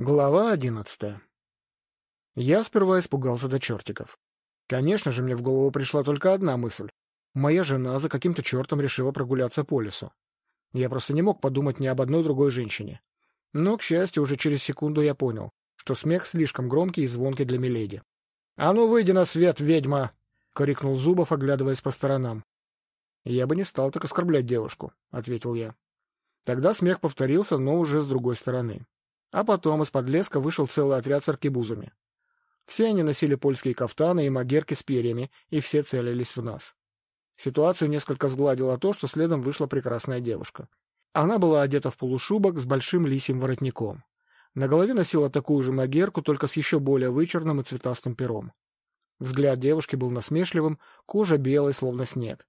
Глава одиннадцатая. Я сперва испугался до чертиков. Конечно же, мне в голову пришла только одна мысль. Моя жена за каким-то чертом решила прогуляться по лесу. Я просто не мог подумать ни об одной другой женщине. Но, к счастью, уже через секунду я понял, что смех слишком громкий и звонкий для Миледи. — А ну, выйди на свет, ведьма! — крикнул Зубов, оглядываясь по сторонам. — Я бы не стал так оскорблять девушку, — ответил я. Тогда смех повторился, но уже с другой стороны. А потом из-под леска вышел целый отряд с аркебузами. Все они носили польские кафтаны и магерки с перьями, и все целились в нас. Ситуацию несколько сгладило то, что следом вышла прекрасная девушка. Она была одета в полушубок с большим лисьим воротником. На голове носила такую же магерку, только с еще более вычурным и цветастым пером. Взгляд девушки был насмешливым, кожа белой, словно снег.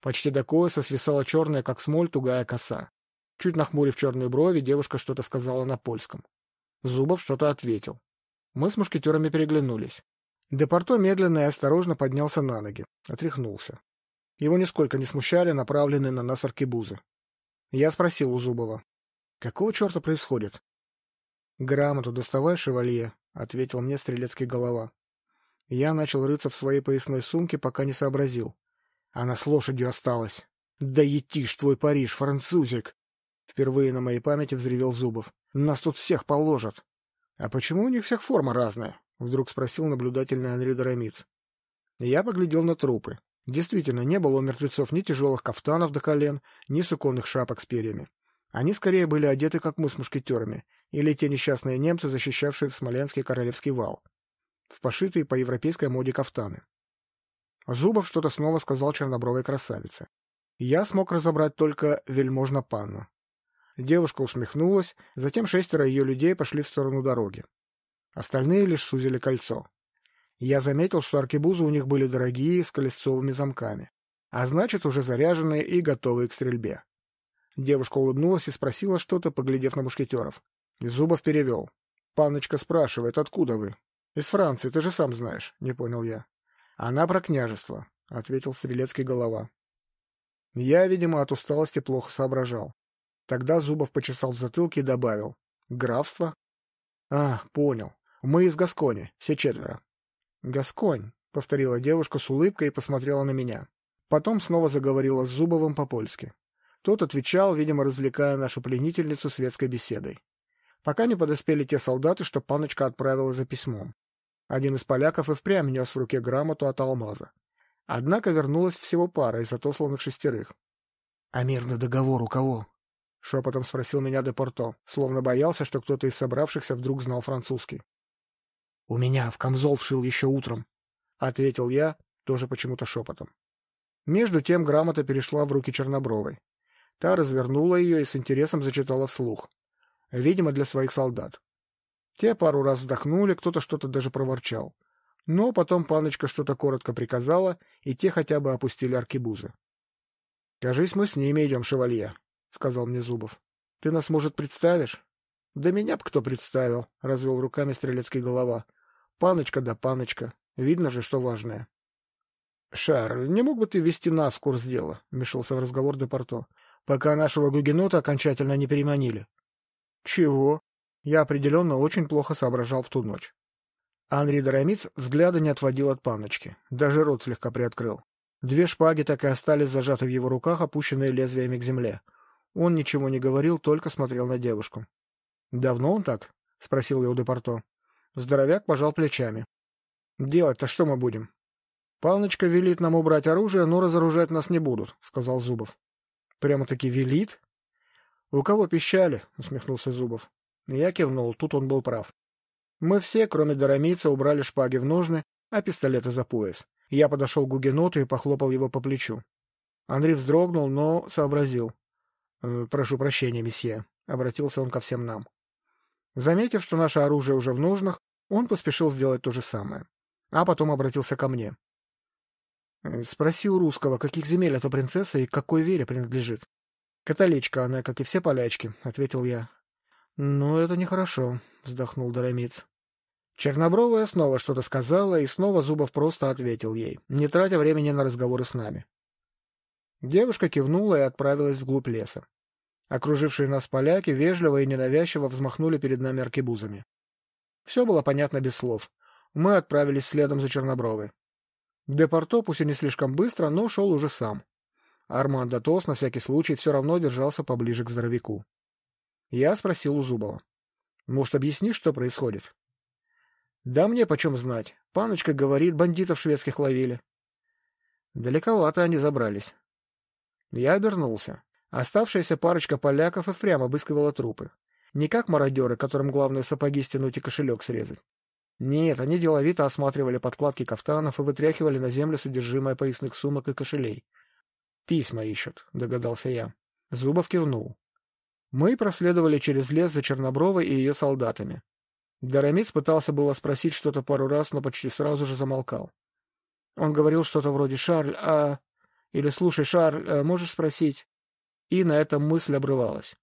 Почти до пояса свисала черная, как смоль, тугая коса. Чуть нахмурив черные брови, девушка что-то сказала на польском. Зубов что-то ответил. Мы с мушкетерами переглянулись. Депорто медленно и осторожно поднялся на ноги, отряхнулся. Его нисколько не смущали направленные на нас аркебузы. Я спросил у Зубова. — Какого черта происходит? — Грамоту доставай, шевалье, — ответил мне стрелецкий голова. Я начал рыться в своей поясной сумке, пока не сообразил. Она с лошадью осталась. — Да етишь твой Париж, французик! Впервые на моей памяти взревел Зубов. «Нас тут всех положат!» «А почему у них всех форма разная?» — вдруг спросил наблюдательный Анри Дорамиц. Я поглядел на трупы. Действительно, не было у мертвецов ни тяжелых кафтанов до колен, ни суконных шапок с перьями. Они скорее были одеты, как мы с мушкетерами, или те несчастные немцы, защищавшие в Смоленский королевский вал, в пошитые по европейской моде кафтаны. Зубов что-то снова сказал чернобровой красавице. Я смог разобрать только вельможно панну. Девушка усмехнулась, затем шестеро ее людей пошли в сторону дороги. Остальные лишь сузили кольцо. Я заметил, что аркебузы у них были дорогие, с колесцовыми замками, а значит, уже заряженные и готовые к стрельбе. Девушка улыбнулась и спросила что-то, поглядев на мушкетеров. Зубов перевел. — Паночка спрашивает, откуда вы? — Из Франции, ты же сам знаешь, — не понял я. — Она про княжество, — ответил стрелецкий голова. Я, видимо, от усталости плохо соображал. Тогда Зубов почесал в затылке и добавил. «Графство?» «А, понял. Мы из Гаскони, все четверо». «Гасконь», — повторила девушка с улыбкой и посмотрела на меня. Потом снова заговорила с Зубовым по-польски. Тот отвечал, видимо, развлекая нашу пленительницу светской беседой. Пока не подоспели те солдаты, что паночка отправила за письмом. Один из поляков и впрямь нес в руке грамоту от алмаза. Однако вернулась всего пара из отосланных шестерых. — А мирный договор у кого? — шепотом спросил меня Депорто, словно боялся, что кто-то из собравшихся вдруг знал французский. — У меня в камзол вшил еще утром, — ответил я, тоже почему-то шепотом. Между тем грамота перешла в руки Чернобровой. Та развернула ее и с интересом зачитала вслух. Видимо, для своих солдат. Те пару раз вздохнули, кто-то что-то даже проворчал. Но потом паночка что-то коротко приказала, и те хотя бы опустили аркебузы. — Кажись, мы с ними идем, шевалье, — сказал мне Зубов. — Ты нас, может, представишь? — Да меня б кто представил, — развел руками стрелецкий голова. — Паночка да паночка. Видно же, что важное. — Шарль, не мог бы ты вести нас в курс дела? — вмешался в разговор Депорто. — Пока нашего гугенота окончательно не переманили. — Чего? Я определенно очень плохо соображал в ту ночь. Анри Дорамиц взгляда не отводил от паночки, даже рот слегка приоткрыл. Две шпаги так и остались зажаты в его руках, опущенные лезвиями к земле. Он ничего не говорил, только смотрел на девушку. — Давно он так? — спросил я у Депорто. Здоровяк пожал плечами. — Делать-то что мы будем? — Палночка велит нам убрать оружие, но разоружать нас не будут, — сказал Зубов. — Прямо-таки велит? — У кого пищали? — усмехнулся Зубов. Я кивнул, тут он был прав. Мы все, кроме Доромийца, убрали шпаги в ножны, а пистолеты за пояс. Я подошел к Гугеноту и похлопал его по плечу. Андрей вздрогнул, но сообразил. Э, — Прошу прощения, месье, — обратился он ко всем нам. Заметив, что наше оружие уже в нужных, он поспешил сделать то же самое. А потом обратился ко мне. Э, спроси у русского, каких земель эта принцесса и какой вере принадлежит. — Католичка она, как и все полячки, — ответил я. — Ну, это нехорошо, — вздохнул Доромиц. Чернобровая снова что-то сказала, и снова Зубов просто ответил ей, не тратя времени на разговоры с нами. Девушка кивнула и отправилась вглубь леса. Окружившие нас поляки вежливо и ненавязчиво взмахнули перед нами аркебузами. Все было понятно без слов. Мы отправились следом за Чернобровой. Депорто, пусть и не слишком быстро, но шел уже сам. Армандо Тос на всякий случай все равно держался поближе к здоровяку. Я спросил у Зубова. «Может, объяснишь, что происходит?» «Да мне почем знать. Паночка говорит, бандитов шведских ловили». Далековато они забрались. Я обернулся. Оставшаяся парочка поляков и впрямь обыскивала трупы. Не как мародеры, которым главное сапоги стянуть и кошелек срезать. Нет, они деловито осматривали подкладки кафтанов и вытряхивали на землю содержимое поясных сумок и кошелей. «Письма ищут», — догадался я. Зубов кивнул. Мы проследовали через лес за Чернобровой и ее солдатами. Дарамиц пытался было спросить что-то пару раз, но почти сразу же замолкал. Он говорил что-то вроде «Шарль, а...» или «Слушай, Шарль, а можешь спросить?» И на этом мысль обрывалась.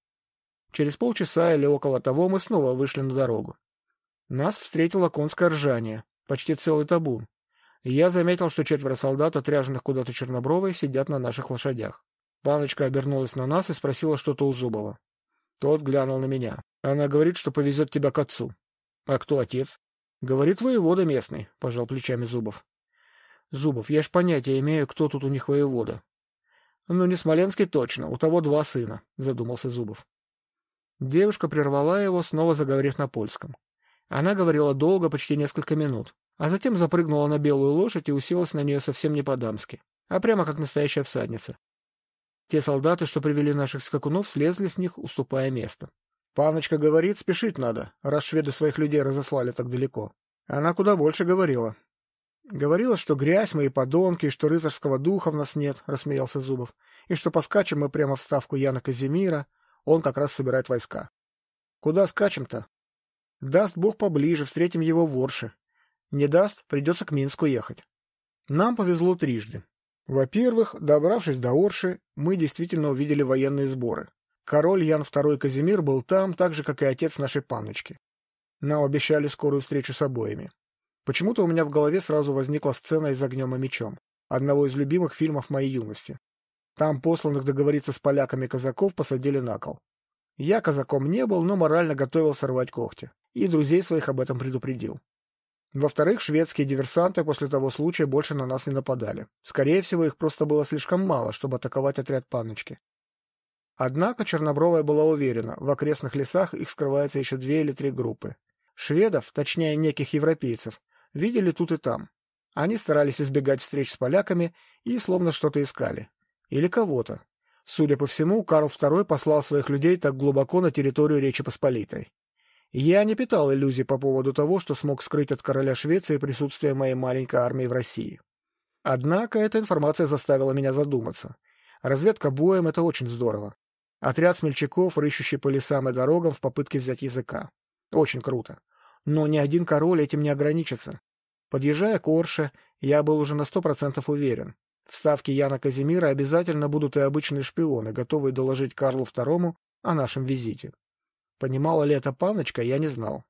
Через полчаса или около того мы снова вышли на дорогу. Нас встретило конское ржание, почти целый табун я заметил, что четверо солдат, отряженных куда-то чернобровой, сидят на наших лошадях. Паночка обернулась на нас и спросила что-то у Зубова. Тот глянул на меня. Она говорит, что повезет тебя к отцу. А кто отец? Говорит, воевода местный, — пожал плечами Зубов. Зубов, я ж понятия имею, кто тут у них воевода. Ну, не Смоленский точно, у того два сына, — задумался Зубов. Девушка прервала его, снова заговорив на польском. Она говорила долго, почти несколько минут а затем запрыгнула на белую лошадь и уселась на нее совсем не по-дамски, а прямо как настоящая всадница. Те солдаты, что привели наших скакунов, слезли с них, уступая место. Паночка говорит, спешить надо, раз шведы своих людей разослали так далеко. Она куда больше говорила. Говорила, что грязь мы подонки, и что рыцарского духа в нас нет, — рассмеялся Зубов, и что поскачем мы прямо в ставку Яна Казимира, он как раз собирает войска. Куда скачем-то? Даст Бог поближе, встретим его в Орше. Не даст, придется к Минску ехать. Нам повезло трижды. Во-первых, добравшись до Орши, мы действительно увидели военные сборы. Король Ян II Казимир был там, так же, как и отец нашей паночки. Нам обещали скорую встречу с обоими. Почему-то у меня в голове сразу возникла сцена из «Огнем и мечом», одного из любимых фильмов моей юности. Там посланных договориться с поляками казаков посадили на кол. Я казаком не был, но морально готовился рвать когти. И друзей своих об этом предупредил. Во-вторых, шведские диверсанты после того случая больше на нас не нападали. Скорее всего, их просто было слишком мало, чтобы атаковать отряд Паночки. Однако Чернобровая была уверена, в окрестных лесах их скрывается еще две или три группы. Шведов, точнее неких европейцев, видели тут и там. Они старались избегать встреч с поляками и словно что-то искали. Или кого-то. Судя по всему, Карл II послал своих людей так глубоко на территорию Речи Посполитой. Я не питал иллюзий по поводу того, что смог скрыть от короля Швеции присутствие моей маленькой армии в России. Однако эта информация заставила меня задуматься. Разведка боем — это очень здорово. Отряд смельчаков, рыщущий по лесам и дорогам в попытке взять языка. Очень круто. Но ни один король этим не ограничится. Подъезжая к Орше, я был уже на сто процентов уверен. В ставке Яна Казимира обязательно будут и обычные шпионы, готовые доложить Карлу II о нашем визите. Понимала ли это паночка, я не знал.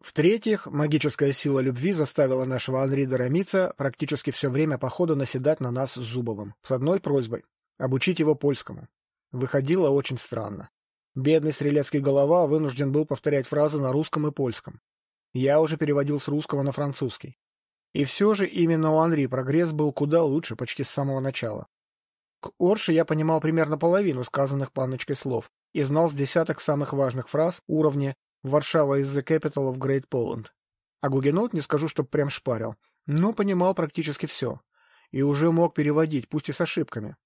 В-третьих, магическая сила любви заставила нашего Анри Дорамица практически все время похода наседать на нас с Зубовым, с одной просьбой — обучить его польскому. Выходило очень странно. Бедный стрелецкий голова вынужден был повторять фразы на русском и польском. Я уже переводил с русского на французский. И все же именно у Анри прогресс был куда лучше почти с самого начала. К Орше я понимал примерно половину сказанных паночкой слов, и знал с десяток самых важных фраз уровня «Варшава is the capital of Great Poland». А Гугенот не скажу, чтоб прям шпарил, но понимал практически все. И уже мог переводить, пусть и с ошибками.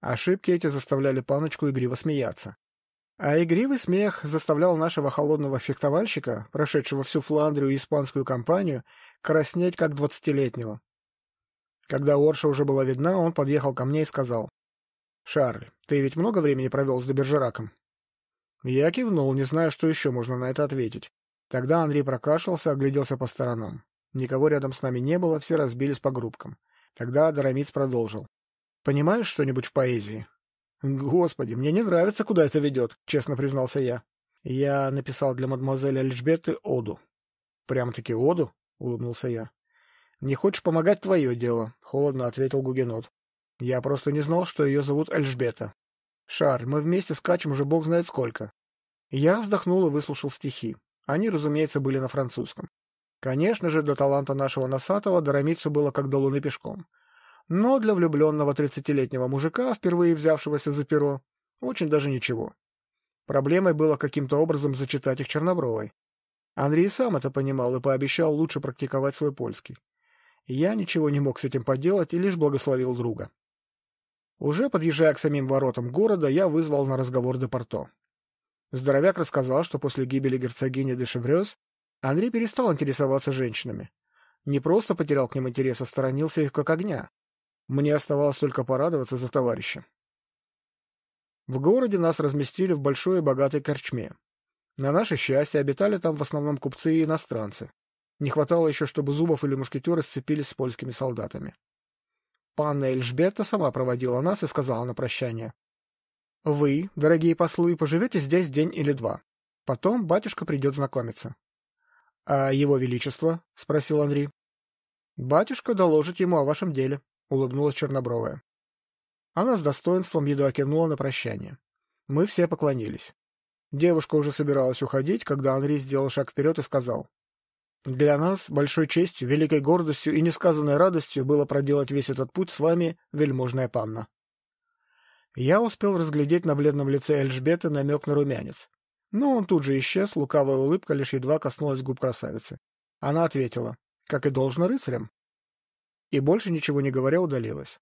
Ошибки эти заставляли паночку игриво смеяться. А игривый смех заставлял нашего холодного фехтовальщика, прошедшего всю Фландрию и испанскую кампанию, краснеть как двадцатилетнего. Когда Орша уже была видна, он подъехал ко мне и сказал. «Шарль, ты ведь много времени провел с Добержераком?» Я кивнул, не зная, что еще можно на это ответить. Тогда Андрей прокашлялся, огляделся по сторонам. Никого рядом с нами не было, все разбились по группкам. Тогда Доромиц продолжил. «Понимаешь что-нибудь в поэзии?» «Господи, мне не нравится, куда это ведет», — честно признался я. Я написал для мадемуазели Альжбеты оду. «Прям-таки оду?» — улыбнулся я. «Не хочешь помогать — твое дело», — холодно ответил Гугенот. Я просто не знал, что ее зовут Эльжбета. Шарль, мы вместе скачем уже бог знает сколько. Я вздохнул и выслушал стихи. Они, разумеется, были на французском. Конечно же, до таланта нашего носатого доромиться было как до луны пешком. Но для влюбленного тридцатилетнего мужика, впервые взявшегося за перо, очень даже ничего. Проблемой было каким-то образом зачитать их Чернобровой. Андрей сам это понимал и пообещал лучше практиковать свой польский. Я ничего не мог с этим поделать и лишь благословил друга. Уже подъезжая к самим воротам города, я вызвал на разговор Депорто. Здоровяк рассказал, что после гибели герцогини де Шеврёз Андрей перестал интересоваться женщинами. Не просто потерял к ним интерес, а сторонился их как огня. Мне оставалось только порадоваться за товарища. В городе нас разместили в большой и богатой корчме. На наше счастье, обитали там в основном купцы и иностранцы. Не хватало еще, чтобы Зубов или мушкетеры сцепились с польскими солдатами. Панна Эльжбета сама проводила нас и сказала на прощание. — Вы, дорогие послы, поживете здесь день или два. Потом батюшка придет знакомиться. — А его величество? — спросил Андрей. — Батюшка доложит ему о вашем деле, — улыбнулась Чернобровая. Она с достоинством едва кивнула на прощание. Мы все поклонились. Девушка уже собиралась уходить, когда Андрей сделал шаг вперед и сказал. Для нас большой честью, великой гордостью и несказанной радостью было проделать весь этот путь с вами, вельможная панна. Я успел разглядеть на бледном лице Эльжбеты намек на румянец. Но он тут же исчез, лукавая улыбка лишь едва коснулась губ красавицы. Она ответила, как и должно рыцарям. И больше ничего не говоря удалилась.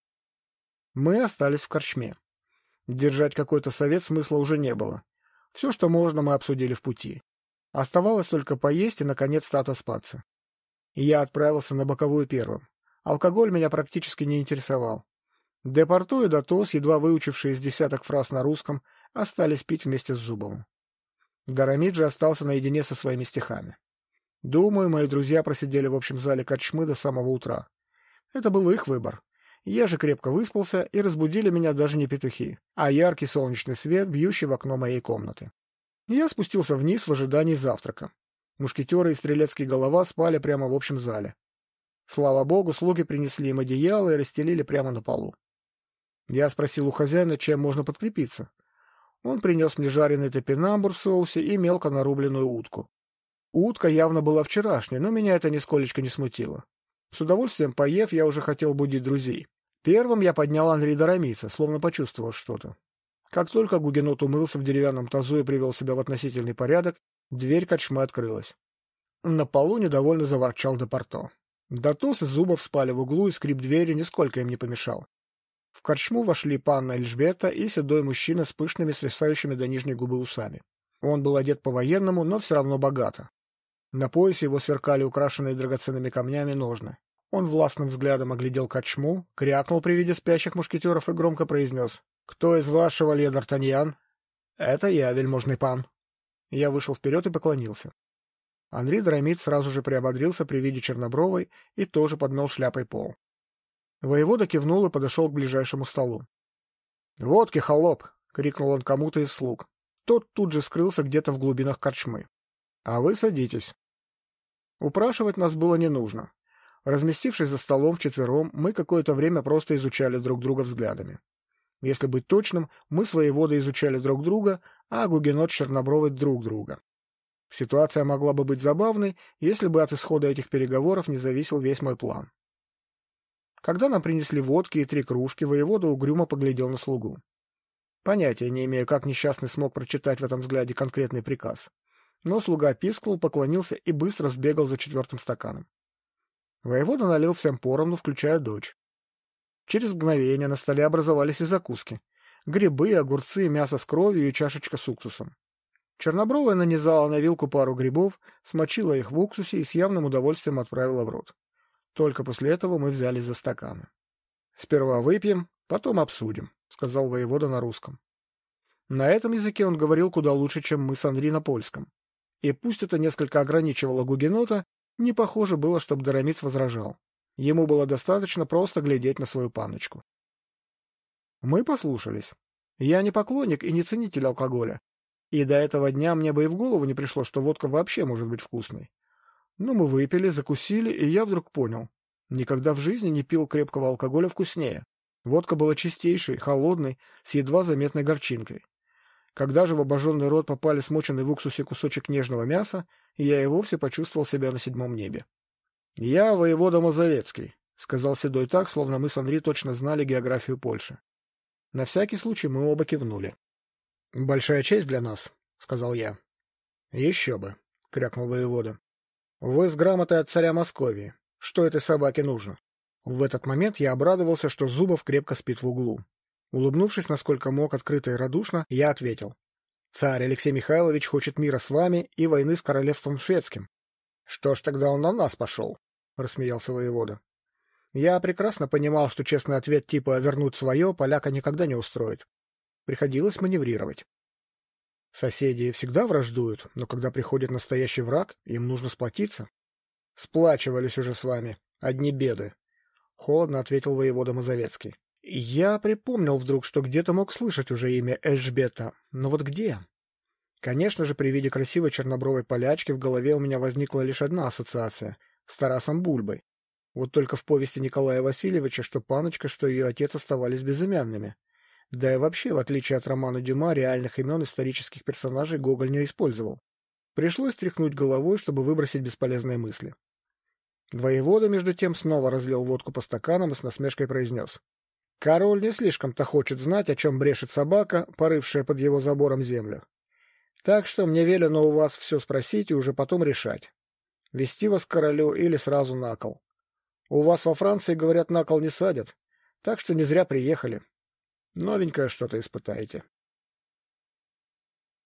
Мы остались в корчме. Держать какой-то совет смысла уже не было. Все, что можно, мы обсудили в пути. Оставалось только поесть и, наконец-то, отоспаться. Я отправился на боковую первым. Алкоголь меня практически не интересовал. Депорту и Датос, едва выучившие из десяток фраз на русском, остались пить вместе с Зубовым. Дарамид же остался наедине со своими стихами. Думаю, мои друзья просидели в общем зале корчмы до самого утра. Это был их выбор. Я же крепко выспался, и разбудили меня даже не петухи, а яркий солнечный свет, бьющий в окно моей комнаты. Я спустился вниз в ожидании завтрака. Мушкетеры и стрелецкий голова спали прямо в общем зале. Слава богу, слуги принесли им одеяло и расстелили прямо на полу. Я спросил у хозяина, чем можно подкрепиться. Он принес мне жареный топинамбур в соусе и мелко нарубленную утку. Утка явно была вчерашней, но меня это нисколечко не смутило. С удовольствием поев, я уже хотел будить друзей. Первым я поднял Андрей Доромица, словно почувствовал что-то. Как только Гугенот умылся в деревянном тазу и привел себя в относительный порядок, дверь корчмы открылась. На полу недовольно заворчал Депорто. Датос и Зубов спали в углу, и скрип двери нисколько им не помешал. В корчму вошли панна Эльжбета и седой мужчина с пышными, свисающими до нижней губы усами. Он был одет по-военному, но все равно богато. На поясе его сверкали украшенные драгоценными камнями ножны. Он властным взглядом оглядел корчму, крякнул при виде спящих мушкетеров и громко произнес — Кто из вашего ле Д'Артаньян? — Это я, вельможный пан. Я вышел вперед и поклонился. Андрей Драмит сразу же приободрился при виде Чернобровой и тоже подмел шляпой пол. Воевода кивнул и подошел к ближайшему столу. — Водки, холоп! — крикнул он кому-то из слуг. Тот тут же скрылся где-то в глубинах корчмы. — А вы садитесь. Упрашивать нас было не нужно. Разместившись за столом вчетвером, мы какое-то время просто изучали друг друга взглядами. Если быть точным, мы свои воды изучали друг друга, а Гугенот с Чернобровой друг друга. Ситуация могла бы быть забавной, если бы от исхода этих переговоров не зависел весь мой план. Когда нам принесли водки и три кружки, воевода угрюмо поглядел на слугу. Понятия не имею, как несчастный смог прочитать в этом взгляде конкретный приказ. Но слуга пискнул, поклонился и быстро сбегал за четвертым стаканом. Воевода налил всем поровну, включая дочь. Через мгновение на столе образовались и закуски. Грибы, огурцы, мясо с кровью и чашечка с уксусом. Чернобровая нанизала на вилку пару грибов, смочила их в уксусе и с явным удовольствием отправила в рот. Только после этого мы взялись за стаканы. — Сперва выпьем, потом обсудим, — сказал воевода на русском. На этом языке он говорил куда лучше, чем мы с Андрей на польском. И пусть это несколько ограничивало Гугенота, не похоже было, чтобы Доромиц возражал. Ему было достаточно просто глядеть на свою паночку. Мы послушались. Я не поклонник и не ценитель алкоголя. И до этого дня мне бы и в голову не пришло, что водка вообще может быть вкусной. Но мы выпили, закусили, и я вдруг понял. Никогда в жизни не пил крепкого алкоголя вкуснее. Водка была чистейшей, холодной, с едва заметной горчинкой. Когда же в обожженный рот попали смоченный в уксусе кусочек нежного мяса, я и вовсе почувствовал себя на седьмом небе. — Я воевода Мазовецкий, — сказал Седой так, словно мы с Андрей точно знали географию Польши. На всякий случай мы оба кивнули. — Большая честь для нас, — сказал я. — Еще бы, — крякнул воевода. — Вы с грамотой от царя Московии. Что этой собаке нужно? В этот момент я обрадовался, что Зубов крепко спит в углу. Улыбнувшись, насколько мог, открыто и радушно, я ответил. «Царь Алексей Михайлович хочет мира с вами и войны с королевством шведским». «Что ж тогда он на нас пошел?» — рассмеялся воевода. Я прекрасно понимал, что честный ответ типа «вернуть свое» поляка никогда не устроит. Приходилось маневрировать. Соседи всегда враждуют, но когда приходит настоящий враг, им нужно сплотиться. Сплачивались уже с вами. Одни беды. — холодно ответил воевода Мазовецкий. Я припомнил вдруг, что где-то мог слышать уже имя Эльжбета, но вот где? Конечно же, при виде красивой чернобровой полячки в голове у меня возникла лишь одна ассоциация — с Тарасом Бульбой. Вот только в повести Николая Васильевича, что паночка, что ее отец оставались безымянными. Да и вообще, в отличие от романа Дюма, реальных имен исторических персонажей Гоголь не использовал. Пришлось тряхнуть головой, чтобы выбросить бесполезные мысли. Воевода, между тем, снова разлил водку по стаканам и с насмешкой произнес. Король не слишком-то хочет знать, о чем брешет собака, порывшая под его забором землю. Так что мне велено у вас все спросить и уже потом решать. Вести вас к королю или сразу на кол. У вас во Франции, говорят, на кол не садят, так что не зря приехали. Новенькое что-то испытаете.